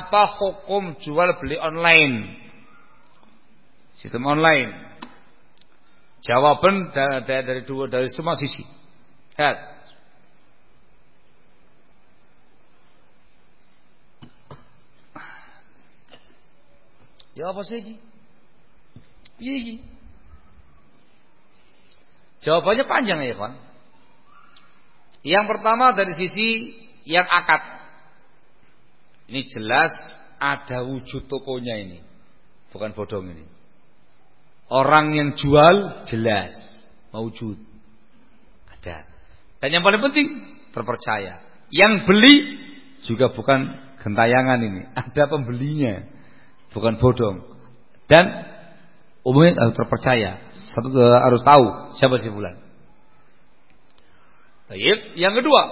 apa hukum jual beli online? Sistem online. Jawaban dari, dari dua dari semua sisi. Lihat. Ya apa sih ini? Iya, iya. Jawabannya panjang ya, Pak. Yang pertama dari sisi yang akad. Ini jelas ada wujud tokonya ini. Bukan bodong ini. Orang yang jual jelas wujud. Ada. Dan yang paling penting terpercaya. Yang beli juga bukan gentayangan ini. Ada pembelinya. Bukan bodong. Dan umumnya harus terpercaya. Satu eh, harus tahu siapa si bulan. Yang kedua,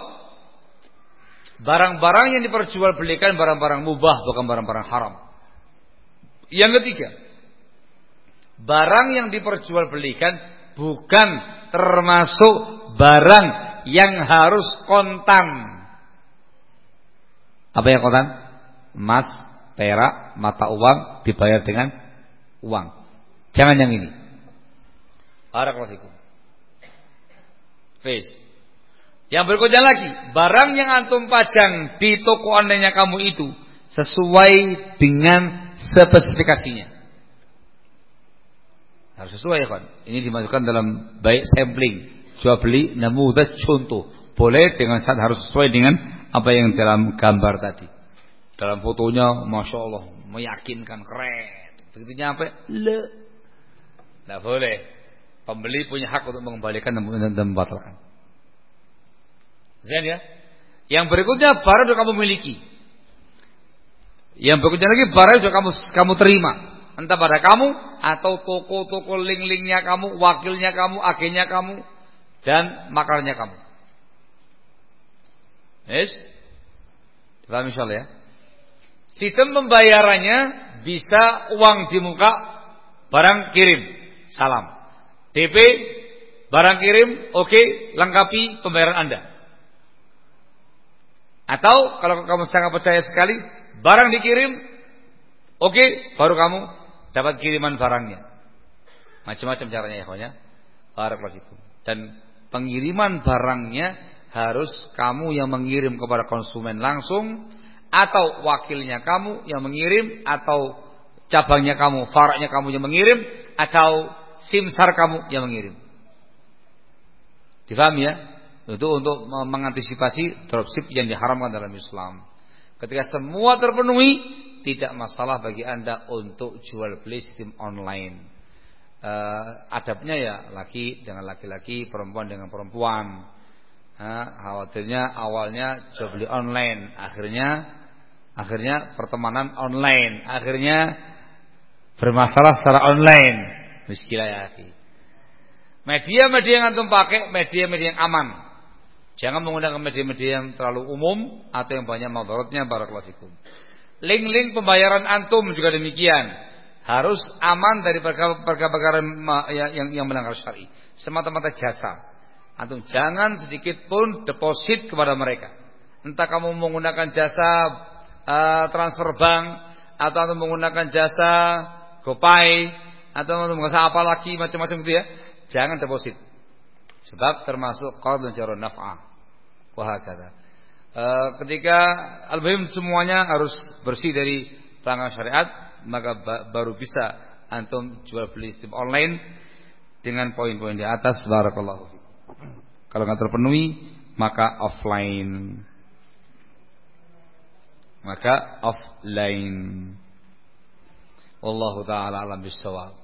barang-barang yang diperjualbelikan barang-barang mubah bukan barang-barang haram. Yang ketiga, barang yang diperjualbelikan bukan termasuk barang yang harus kontan. Apa yang kontan? Emas, perak, mata uang dibayar dengan uang. Jangan yang ini. Barakallahu Face. Yang berikutnya lagi, barang yang antum pajang di toko online kamu itu sesuai dengan spesifikasinya. Harus sesuai kan. Ini dimasukkan dalam baik sampling, jual beli, namun contoh. Boleh dengan saat harus sesuai dengan apa yang dalam gambar tadi. Dalam fotonya, masya Allah, meyakinkan keren. Begitu nyampe, le, tidak boleh. Pembeli punya hak untuk mengembalikan dan membatalkan. Zain ya. Yang berikutnya barang sudah kamu miliki. Yang berikutnya lagi barang sudah kamu kamu terima entah pada kamu atau toko-toko link-linknya kamu, wakilnya kamu, agennya kamu, dan makarnya kamu. Yes? Paham insyaallah ya? Sistem pembayarannya bisa uang di muka, barang kirim, salam. DP, barang kirim, oke, okay, lengkapi pembayaran Anda. Atau kalau kamu sangat percaya sekali, barang dikirim, oke, okay, baru kamu dapat kiriman barangnya. Macam-macam caranya ya kawannya. Barakallahu Dan pengiriman barangnya harus kamu yang mengirim kepada konsumen langsung atau wakilnya kamu yang mengirim atau cabangnya kamu, faraknya kamu yang mengirim atau simsar kamu yang mengirim. Difahami ya? Itu untuk mengantisipasi dropship yang diharamkan dalam Islam. Ketika semua terpenuhi, tidak masalah bagi Anda untuk jual beli sistem online. Uh, adabnya ya laki dengan laki-laki, perempuan dengan perempuan. Uh, khawatirnya awalnya jual beli online, akhirnya akhirnya pertemanan online, akhirnya bermasalah secara online. Miskilah ya. Media-media yang antum pakai media-media yang aman. Jangan menggunakan media-media yang terlalu umum atau yang banyak madaratnya barakallahu fikum. Link-link pembayaran antum juga demikian. Harus aman dari perkara-perkara yang, yang melanggar syari. Semata-mata jasa. Antum jangan sedikit pun deposit kepada mereka. Entah kamu menggunakan jasa uh, transfer bank atau antum menggunakan jasa GoPay atau antum menggunakan apa lagi macam-macam gitu ya. Jangan deposit. Sebab termasuk qardun jarun naf'ah. Wah kata. E, ketika al semuanya harus bersih dari pelanggaran syariat, maka baru bisa antum jual beli sistem online dengan poin-poin di atas barakallahu Kalau nggak terpenuhi, maka offline. Maka offline. Wallahu taala alam bisawab.